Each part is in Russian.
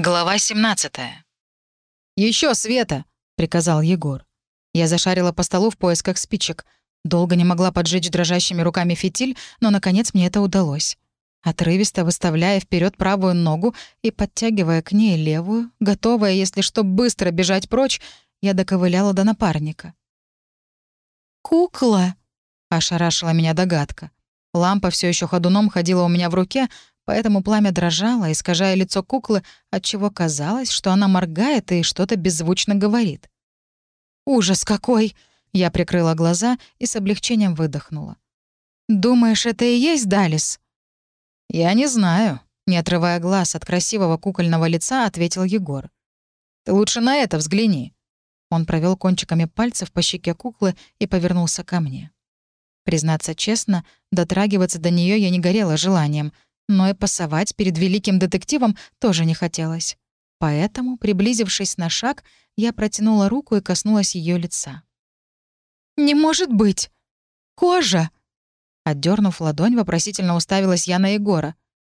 Глава 17. Еще света!» — приказал Егор. Я зашарила по столу в поисках спичек. Долго не могла поджечь дрожащими руками фитиль, но, наконец, мне это удалось. Отрывисто выставляя вперед правую ногу и подтягивая к ней левую, готовая, если что, быстро бежать прочь, я доковыляла до напарника. «Кукла!» — ошарашила меня догадка. Лампа все еще ходуном ходила у меня в руке, поэтому пламя дрожало, искажая лицо куклы, отчего казалось, что она моргает и что-то беззвучно говорит. «Ужас какой!» — я прикрыла глаза и с облегчением выдохнула. «Думаешь, это и есть Далис?» «Я не знаю», — не отрывая глаз от красивого кукольного лица, ответил Егор. «Ты лучше на это взгляни». Он провел кончиками пальцев по щеке куклы и повернулся ко мне. Признаться честно, дотрагиваться до нее я не горела желанием — но и пасовать перед великим детективом тоже не хотелось. Поэтому, приблизившись на шаг, я протянула руку и коснулась ее лица. «Не может быть! Кожа!» Отдернув ладонь, вопросительно уставилась я на Егора.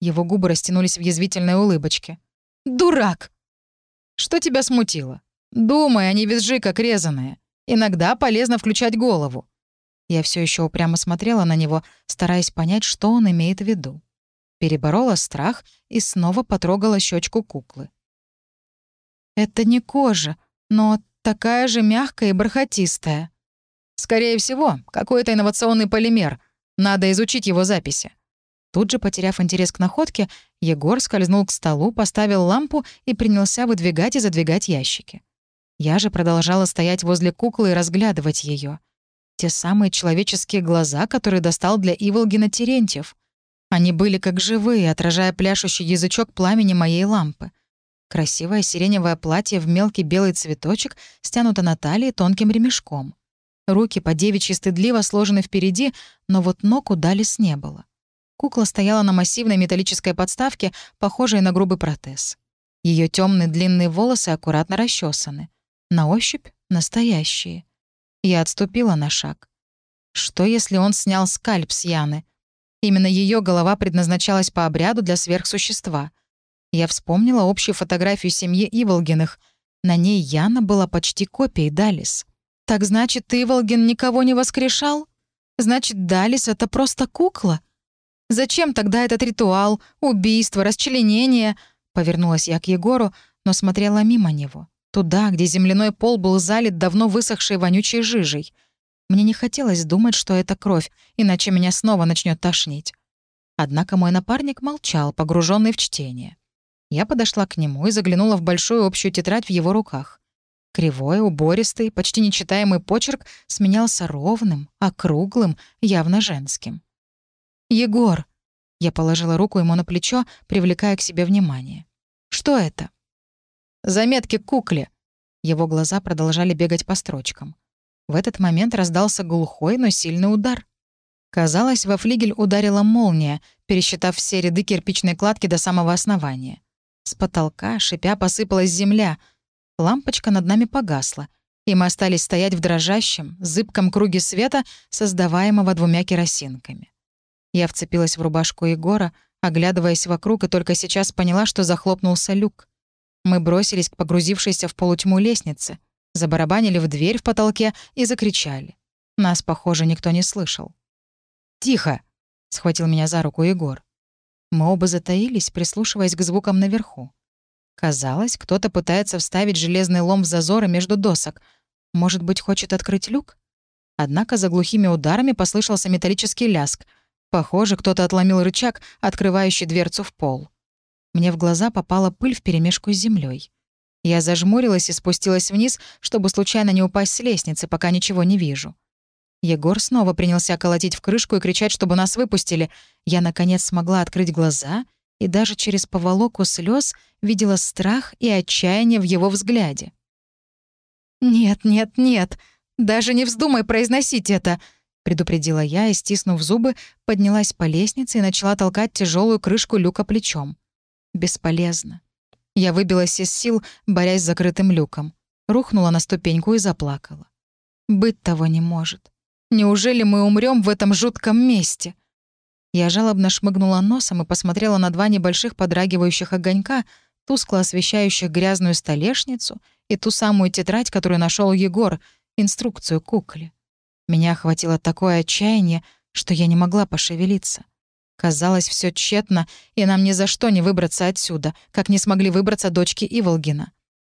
Его губы растянулись в язвительной улыбочке. «Дурак!» «Что тебя смутило? Думай, они визжи, как резаные. Иногда полезно включать голову». Я все еще упрямо смотрела на него, стараясь понять, что он имеет в виду переборола страх и снова потрогала щечку куклы. «Это не кожа, но такая же мягкая и бархатистая». «Скорее всего, какой-то инновационный полимер. Надо изучить его записи». Тут же, потеряв интерес к находке, Егор скользнул к столу, поставил лампу и принялся выдвигать и задвигать ящики. Я же продолжала стоять возле куклы и разглядывать ее. Те самые человеческие глаза, которые достал для Иволгина Терентьев. Они были как живые, отражая пляшущий язычок пламени моей лампы. Красивое сиреневое платье в мелкий белый цветочек стянуто на талии тонким ремешком. Руки по девичьи стыдливо сложены впереди, но вот ног у Далис не было. Кукла стояла на массивной металлической подставке, похожей на грубый протез. Ее темные длинные волосы аккуратно расчесаны. На ощупь — настоящие. Я отступила на шаг. Что, если он снял скальп с Яны? Именно ее голова предназначалась по обряду для сверхсущества. Я вспомнила общую фотографию семьи Иволгиных. На ней Яна была почти копией Далис. «Так значит, Иволгин никого не воскрешал? Значит, Далис — это просто кукла? Зачем тогда этот ритуал, убийство, расчленение?» Повернулась я к Егору, но смотрела мимо него. Туда, где земляной пол был залит давно высохшей вонючей жижей — мне не хотелось думать, что это кровь, иначе меня снова начнет тошнить. Однако мой напарник молчал, погруженный в чтение. Я подошла к нему и заглянула в большую общую тетрадь в его руках. Кривой, убористый, почти нечитаемый почерк сменялся ровным, округлым, явно женским. «Егор!» — я положила руку ему на плечо, привлекая к себе внимание. «Что это?» «Заметки кукле». Его глаза продолжали бегать по строчкам. В этот момент раздался глухой, но сильный удар. Казалось, во флигель ударила молния, пересчитав все ряды кирпичной кладки до самого основания. С потолка, шипя, посыпалась земля. Лампочка над нами погасла, и мы остались стоять в дрожащем, зыбком круге света, создаваемого двумя керосинками. Я вцепилась в рубашку Егора, оглядываясь вокруг, и только сейчас поняла, что захлопнулся люк. Мы бросились к погрузившейся в полутьму лестнице — забарабанили в дверь в потолке и закричали. Нас, похоже, никто не слышал. «Тихо!» — схватил меня за руку Егор. Мы оба затаились, прислушиваясь к звукам наверху. Казалось, кто-то пытается вставить железный лом в зазоры между досок. Может быть, хочет открыть люк? Однако за глухими ударами послышался металлический ляск. Похоже, кто-то отломил рычаг, открывающий дверцу в пол. Мне в глаза попала пыль вперемешку с землей. Я зажмурилась и спустилась вниз, чтобы случайно не упасть с лестницы, пока ничего не вижу. Егор снова принялся колотить в крышку и кричать, чтобы нас выпустили. Я, наконец, смогла открыть глаза и даже через поволоку слез видела страх и отчаяние в его взгляде. «Нет, нет, нет, даже не вздумай произносить это!» — предупредила я и, стиснув зубы, поднялась по лестнице и начала толкать тяжелую крышку люка плечом. Бесполезно. Я выбилась из сил, борясь с закрытым люком. Рухнула на ступеньку и заплакала. Быть того не может. Неужели мы умрем в этом жутком месте? Я жалобно шмыгнула носом и посмотрела на два небольших подрагивающих огонька, тускло освещающих грязную столешницу и ту самую тетрадь, которую нашел Егор, инструкцию кукле. Меня охватило такое отчаяние, что я не могла пошевелиться. Казалось, все тщетно, и нам ни за что не выбраться отсюда, как не смогли выбраться дочки Иволгина.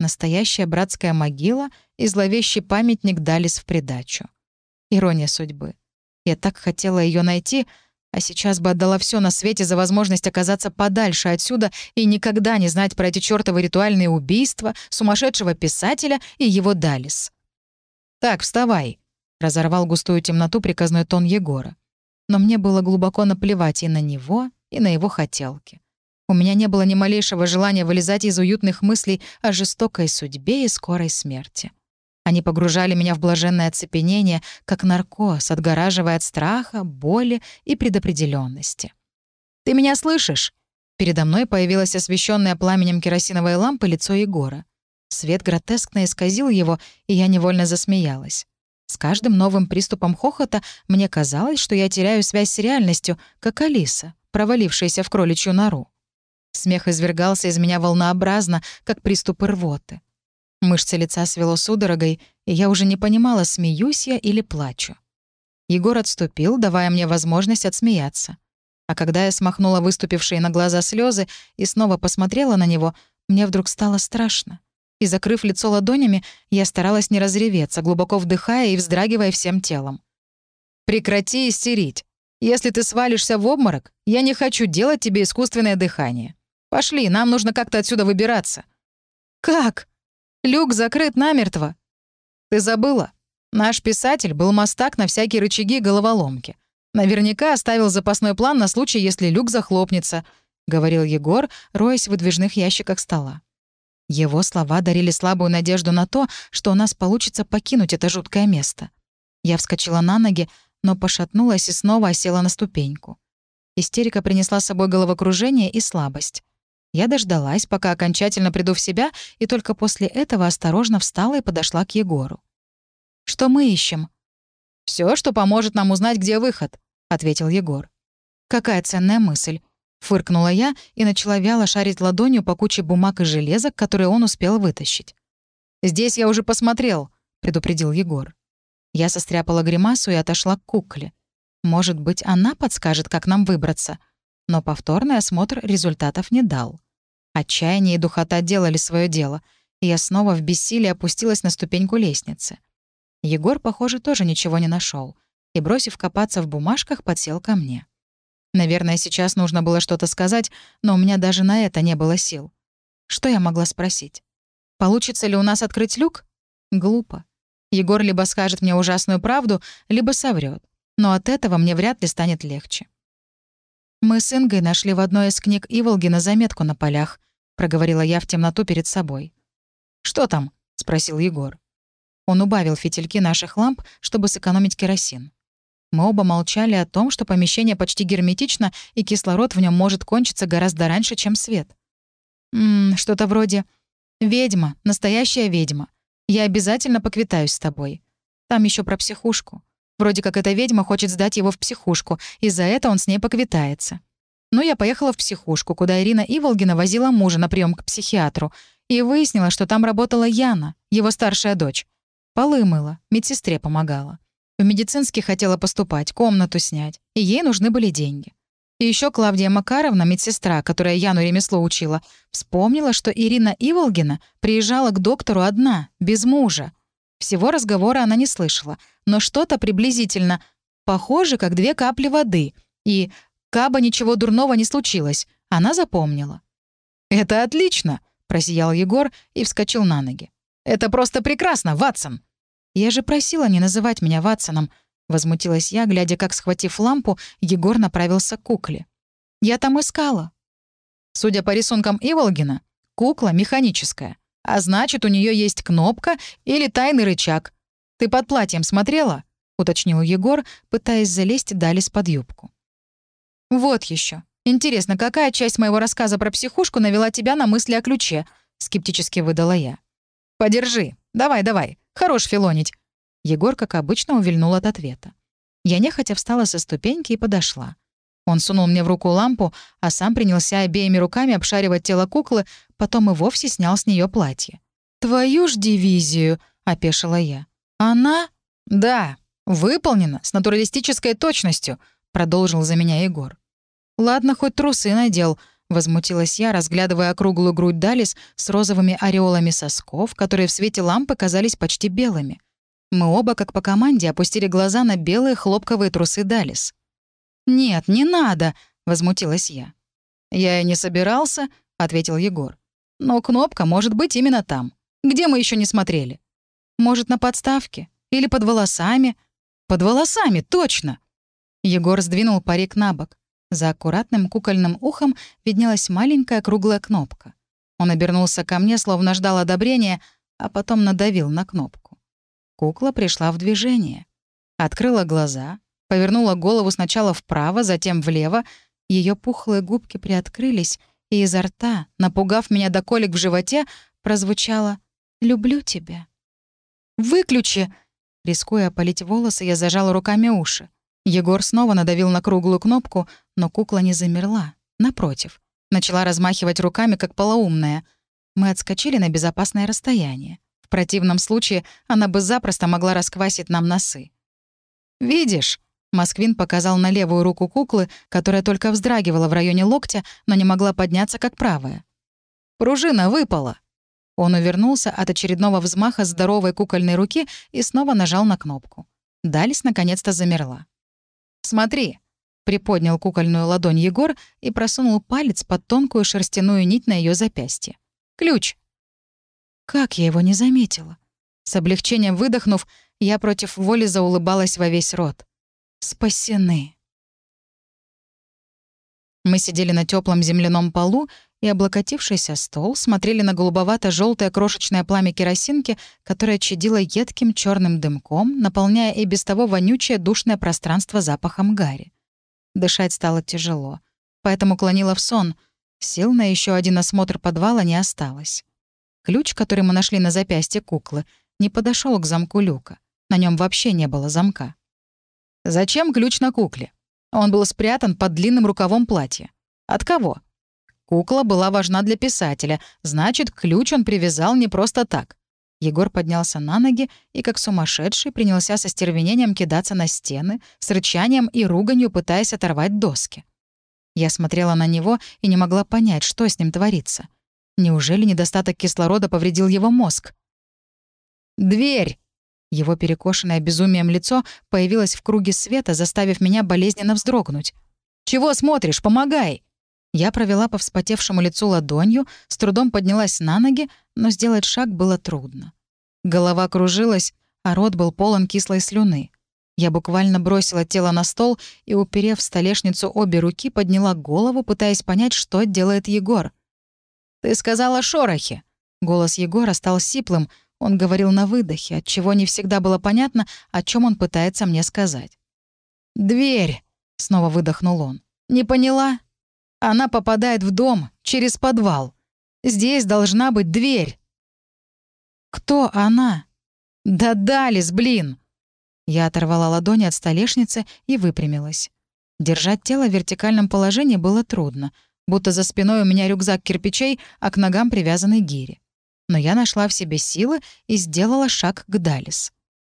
Настоящая братская могила и зловещий памятник дались в придачу. Ирония судьбы. Я так хотела ее найти, а сейчас бы отдала все на свете за возможность оказаться подальше отсюда и никогда не знать про эти чёртовы ритуальные убийства, сумасшедшего писателя и его Далис. «Так, вставай», — разорвал густую темноту приказной тон Егора. Но мне было глубоко наплевать и на него, и на его хотелки. У меня не было ни малейшего желания вылезать из уютных мыслей о жестокой судьбе и скорой смерти. Они погружали меня в блаженное оцепенение, как наркоз, отгораживая от страха, боли и предопределенности. «Ты меня слышишь?» Передо мной появилось освещенное пламенем керосиновой лампы лицо Егора. Свет гротескно исказил его, и я невольно засмеялась. С каждым новым приступом хохота мне казалось, что я теряю связь с реальностью, как Алиса, провалившаяся в кроличью нору. Смех извергался из меня волнообразно, как приступы рвоты. Мышцы лица свело судорогой, и я уже не понимала, смеюсь я или плачу. Егор отступил, давая мне возможность отсмеяться. А когда я смахнула выступившие на глаза слезы и снова посмотрела на него, мне вдруг стало страшно. И, закрыв лицо ладонями, я старалась не разреветься, глубоко вдыхая и вздрагивая всем телом. «Прекрати истерить. Если ты свалишься в обморок, я не хочу делать тебе искусственное дыхание. Пошли, нам нужно как-то отсюда выбираться». «Как? Люк закрыт намертво». «Ты забыла? Наш писатель был мастак на всякие рычаги и головоломки. Наверняка оставил запасной план на случай, если люк захлопнется», — говорил Егор, роясь в выдвижных ящиках стола. Его слова дарили слабую надежду на то, что у нас получится покинуть это жуткое место. Я вскочила на ноги, но пошатнулась и снова осела на ступеньку. Истерика принесла с собой головокружение и слабость. Я дождалась, пока окончательно приду в себя, и только после этого осторожно встала и подошла к Егору. «Что мы ищем?» Все, что поможет нам узнать, где выход», — ответил Егор. «Какая ценная мысль», — фыркнула я и начала вяло шарить ладонью по куче бумаг и железок, которые он успел вытащить. «Здесь я уже посмотрел», — предупредил Егор. Я состряпала гримасу и отошла к кукле. Может быть, она подскажет, как нам выбраться. Но повторный осмотр результатов не дал. Отчаяние и духота делали свое дело, и я снова в бессилии опустилась на ступеньку лестницы. Егор, похоже, тоже ничего не нашел, и, бросив копаться в бумажках, подсел ко мне. Наверное, сейчас нужно было что-то сказать, но у меня даже на это не было сил. Что я могла спросить? Получится ли у нас открыть люк? Глупо. Егор либо скажет мне ужасную правду, либо соврет. Но от этого мне вряд ли станет легче. Мы с Ингой нашли в одной из книг Иволгина заметку на полях. — проговорила я в темноту перед собой. «Что там?» — спросил Егор. Он убавил фитильки наших ламп, чтобы сэкономить керосин. Мы оба молчали о том, что помещение почти герметично, и кислород в нем может кончиться гораздо раньше, чем свет. «Ммм, что-то вроде... Ведьма, настоящая ведьма. Я обязательно поквитаюсь с тобой. Там еще про психушку. Вроде как эта ведьма хочет сдать его в психушку, и за это он с ней поквитается. Но я поехала в психушку, куда Ирина Иволгина возила мужа на прием к психиатру, и выяснила, что там работала Яна, его старшая дочь. Полы мыла, медсестре помогала. В медицинский хотела поступать, комнату снять, и ей нужны были деньги. И еще Клавдия Макаровна, медсестра, которая Яну ремесло учила, вспомнила, что Ирина Иволгина приезжала к доктору одна, без мужа. Всего разговора она не слышала, но что-то приблизительно похоже, как две капли воды, и Каба ничего дурного не случилось. Она запомнила. «Это отлично!» — просиял Егор и вскочил на ноги. «Это просто прекрасно, Ватсон!» «Я же просила не называть меня Ватсоном», — возмутилась я, глядя, как, схватив лампу, Егор направился к кукле. «Я там искала». Судя по рисункам Иволгина, кукла механическая, а значит, у нее есть кнопка или тайный рычаг. «Ты под платьем смотрела?» — уточнил Егор, пытаясь залезть Далис под юбку. «Вот еще. Интересно, какая часть моего рассказа про психушку навела тебя на мысли о ключе?» — скептически выдала я. «Подержи. Давай, давай. Хорош филонить». Егор, как обычно, увильнул от ответа. Я нехотя встала со ступеньки и подошла. Он сунул мне в руку лампу, а сам принялся обеими руками обшаривать тело куклы, потом и вовсе снял с нее платье. «Твою ж дивизию!» — опешила я. «Она?» «Да, выполнена с натуралистической точностью», — продолжил за меня Егор. «Ладно, хоть трусы надел», — возмутилась я, разглядывая округлую грудь Далис с розовыми ореолами сосков, которые в свете лампы казались почти белыми. Мы оба, как по команде, опустили глаза на белые хлопковые трусы Далис. «Нет, не надо», — возмутилась я. «Я и не собирался», — ответил Егор. «Но кнопка может быть именно там. Где мы еще не смотрели? Может, на подставке? Или под волосами? Под волосами, точно!» Егор сдвинул парик на бок. За аккуратным кукольным ухом виднелась маленькая круглая кнопка. Он обернулся ко мне, словно ждал одобрения, а потом надавил на кнопку. Кукла пришла в движение. Открыла глаза, повернула голову сначала вправо, затем влево. Ее пухлые губки приоткрылись, и изо рта, напугав меня до колик в животе, прозвучало Люблю тебя». «Выключи!» Рискуя опалить волосы, я зажала руками уши. Егор снова надавил на круглую кнопку, но кукла не замерла. Напротив, начала размахивать руками, как полоумная. Мы отскочили на безопасное расстояние. В противном случае она бы запросто могла расквасить нам носы. «Видишь?» — Москвин показал на левую руку куклы, которая только вздрагивала в районе локтя, но не могла подняться, как правая. «Пружина выпала!» Он увернулся от очередного взмаха здоровой кукольной руки и снова нажал на кнопку. Далис наконец-то замерла. «Смотри!» — приподнял кукольную ладонь Егор и просунул палец под тонкую шерстяную нить на ее запястье. «Ключ!» Как я его не заметила? С облегчением выдохнув, я против воли заулыбалась во весь рот. «Спасены!» Мы сидели на теплом земляном полу и, облокотившись о стол, смотрели на голубовато желтое крошечное пламя керосинки, которое чадило едким черным дымком, наполняя и без того вонючее душное пространство запахом гари. Дышать стало тяжело, поэтому клонила в сон. Сил на еще один осмотр подвала не осталось. Ключ, который мы нашли на запястье куклы, не подошел к замку люка. На нем вообще не было замка. Зачем ключ на кукле? Он был спрятан под длинным рукавом платья. От кого? Кукла была важна для писателя, значит, ключ он привязал не просто так. Егор поднялся на ноги и, как сумасшедший, принялся со стервенением кидаться на стены, с рычанием и руганью пытаясь оторвать доски. Я смотрела на него и не могла понять, что с ним творится. Неужели недостаток кислорода повредил его мозг? «Дверь!» Его перекошенное безумием лицо появилось в круге света, заставив меня болезненно вздрогнуть. «Чего смотришь? Помогай!» Я провела по вспотевшему лицу ладонью, с трудом поднялась на ноги, но сделать шаг было трудно. Голова кружилась, а рот был полон кислой слюны. Я буквально бросила тело на стол и, уперев в столешницу обе руки, подняла голову, пытаясь понять, что делает Егор. «Ты сказала шорохи!» Голос Егора стал сиплым, он говорил на выдохе, отчего не всегда было понятно, о чем он пытается мне сказать. «Дверь!» — снова выдохнул он. «Не поняла?» Она попадает в дом через подвал. Здесь должна быть дверь. Кто она? Да Далис, блин! Я оторвала ладони от столешницы и выпрямилась. Держать тело в вертикальном положении было трудно, будто за спиной у меня рюкзак кирпичей, а к ногам привязаны гири. Но я нашла в себе силы и сделала шаг к Далис.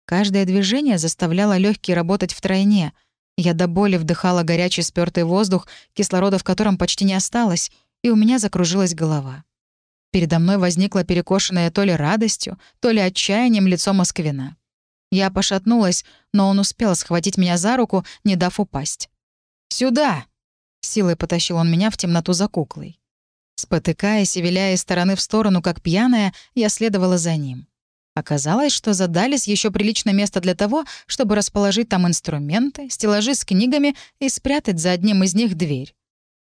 Каждое движение заставляло легкие работать втройне — я до боли вдыхала горячий спёртый воздух, кислорода в котором почти не осталось, и у меня закружилась голова. Передо мной возникла перекошенная то ли радостью, то ли отчаянием лицо Москвина. Я пошатнулась, но он успел схватить меня за руку, не дав упасть. «Сюда!» — силой потащил он меня в темноту за куклой. Спотыкаясь и виляя из стороны в сторону, как пьяная, я следовала за ним. Оказалось, что задались еще приличное место для того, чтобы расположить там инструменты, стеллажи с книгами и спрятать за одним из них дверь.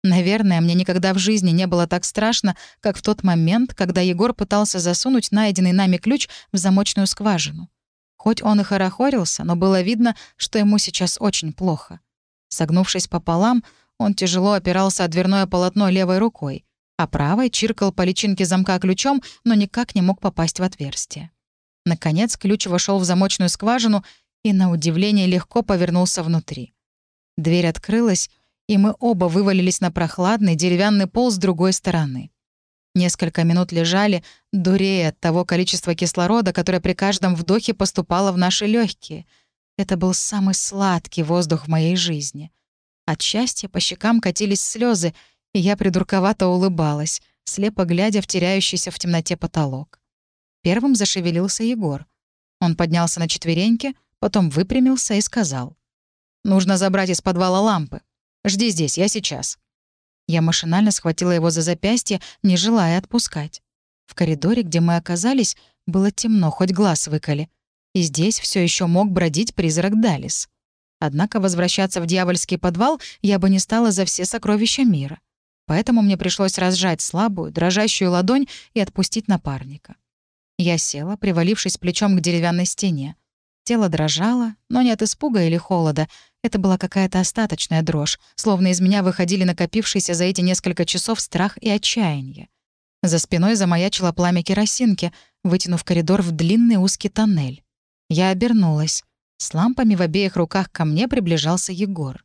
Наверное, мне никогда в жизни не было так страшно, как в тот момент, когда Егор пытался засунуть найденный нами ключ в замочную скважину. Хоть он и хорохорился, но было видно, что ему сейчас очень плохо. Согнувшись пополам, он тяжело опирался о дверное полотно левой рукой, а правой чиркал по личинке замка ключом, но никак не мог попасть в отверстие. Наконец ключ вошел в замочную скважину и, на удивление, легко повернулся внутри. Дверь открылась, и мы оба вывалились на прохладный деревянный пол с другой стороны. Несколько минут лежали, дурея от того количества кислорода, которое при каждом вдохе поступало в наши легкие. Это был самый сладкий воздух в моей жизни. От счастья по щекам катились слезы, и я придурковато улыбалась, слепо глядя в теряющийся в темноте потолок. Первым зашевелился Егор. Он поднялся на четвереньки, потом выпрямился и сказал. «Нужно забрать из подвала лампы. Жди здесь, я сейчас». Я машинально схватила его за запястье, не желая отпускать. В коридоре, где мы оказались, было темно, хоть глаз выколи. И здесь все еще мог бродить призрак Далис. Однако возвращаться в дьявольский подвал я бы не стала за все сокровища мира. Поэтому мне пришлось разжать слабую, дрожащую ладонь и отпустить напарника. Я села, привалившись плечом к деревянной стене. Тело дрожало, но не от испуга или холода. Это была какая-то остаточная дрожь, словно из меня выходили накопившиеся за эти несколько часов страх и отчаяние. За спиной замаячило пламя керосинки, вытянув коридор в длинный узкий тоннель. Я обернулась. С лампами в обеих руках ко мне приближался Егор.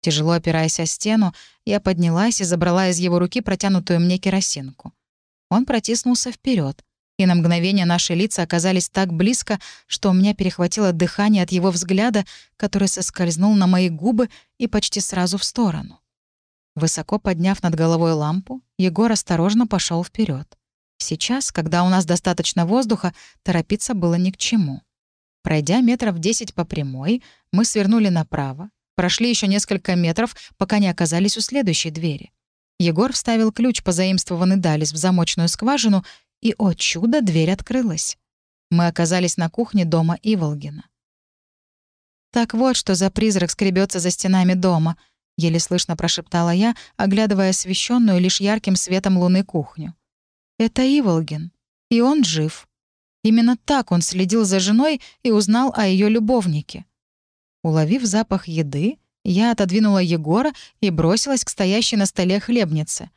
Тяжело опираясь о стену, я поднялась и забрала из его руки протянутую мне керосинку. Он протиснулся вперед, и на мгновение наши лица оказались так близко, что у меня перехватило дыхание от его взгляда, который соскользнул на мои губы и почти сразу в сторону. Высоко подняв над головой лампу, Егор осторожно пошел вперед. Сейчас, когда у нас достаточно воздуха, торопиться было ни к чему. Пройдя метров десять по прямой, мы свернули направо, прошли еще несколько метров, пока не оказались у следующей двери. Егор вставил ключ, позаимствованный Далис, в замочную скважину и, о чудо, дверь открылась. Мы оказались на кухне дома Иволгина. «Так вот, что за призрак скребется за стенами дома», — еле слышно прошептала я, оглядывая освещенную лишь ярким светом луны кухню. «Это Иволгин, и он жив. Именно так он следил за женой и узнал о ее любовнике». Уловив запах еды, я отодвинула Егора и бросилась к стоящей на столе хлебнице.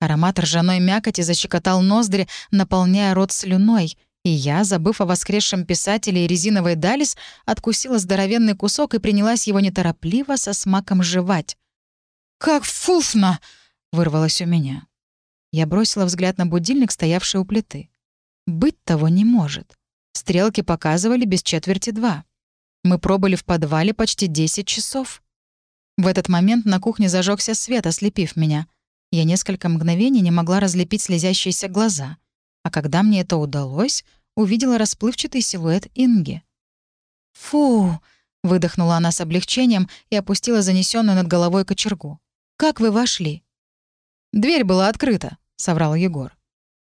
Аромат ржаной мякоти защекотал ноздри, наполняя рот слюной, и я, забыв о воскресшем писателе и резиновой далис, откусила здоровенный кусок и принялась его неторопливо со смаком жевать. «Как фуфно!» — вырвалось у меня. Я бросила взгляд на будильник, стоявший у плиты. Быть того не может. Стрелки показывали без четверти два. Мы пробыли в подвале почти 10 часов. В этот момент на кухне зажегся свет, ослепив меня — я несколько мгновений не могла разлепить слезящиеся глаза, а когда мне это удалось, увидела расплывчатый силуэт Инги. «Фу!» — выдохнула она с облегчением и опустила занесенную над головой кочергу. «Как вы вошли?» «Дверь была открыта», — соврал Егор.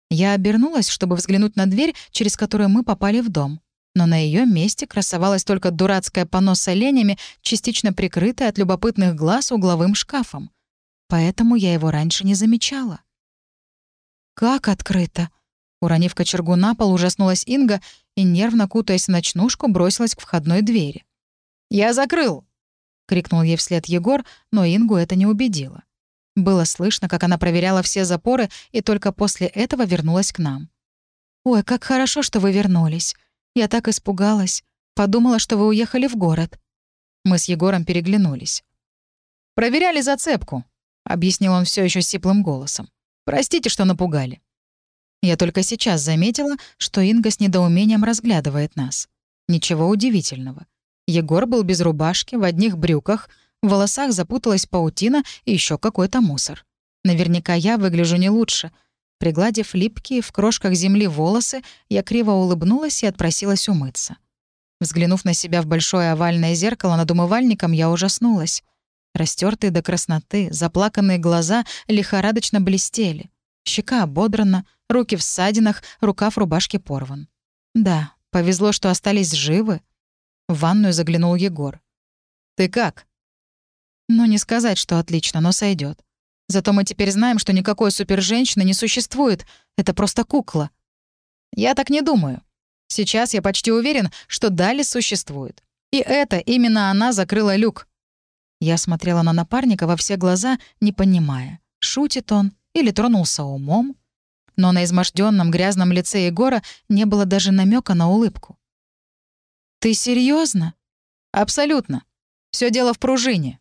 Я обернулась, чтобы взглянуть на дверь, через которую мы попали в дом. Но на ее месте красовалась только дурацкая панно с оленями, частично прикрытая от любопытных глаз угловым шкафом поэтому я его раньше не замечала. «Как открыто?» Уронив кочергу на пол, ужаснулась Инга и, нервно кутаясь в ночнушку, бросилась к входной двери. «Я закрыл!» — крикнул ей вслед Егор, но Ингу это не убедило. Было слышно, как она проверяла все запоры и только после этого вернулась к нам. «Ой, как хорошо, что вы вернулись. Я так испугалась. Подумала, что вы уехали в город». Мы с Егором переглянулись. «Проверяли зацепку», — объяснил он все еще сиплым голосом. «Простите, что напугали». Я только сейчас заметила, что Инга с недоумением разглядывает нас. Ничего удивительного. Егор был без рубашки, в одних брюках, в волосах запуталась паутина и еще какой-то мусор. Наверняка я выгляжу не лучше. Пригладив липкие в крошках земли волосы, я криво улыбнулась и отпросилась умыться. Взглянув на себя в большое овальное зеркало над умывальником, я ужаснулась. Растертые до красноты, заплаканные глаза лихорадочно блестели. Щека ободрана, руки в ссадинах, рукав рубашки порван. Да, повезло, что остались живы. В ванную заглянул Егор. «Ты как?» «Ну, не сказать, что отлично, но сойдет. Зато мы теперь знаем, что никакой суперженщины не существует. Это просто кукла». «Я так не думаю. Сейчас я почти уверен, что Дали существует. И это именно она закрыла люк. Я смотрела на напарника во все глаза, не понимая, шутит он или тронулся умом. Но на изможденном грязном лице Егора не было даже намека на улыбку. «Ты серьезно? «Абсолютно. Все дело в пружине.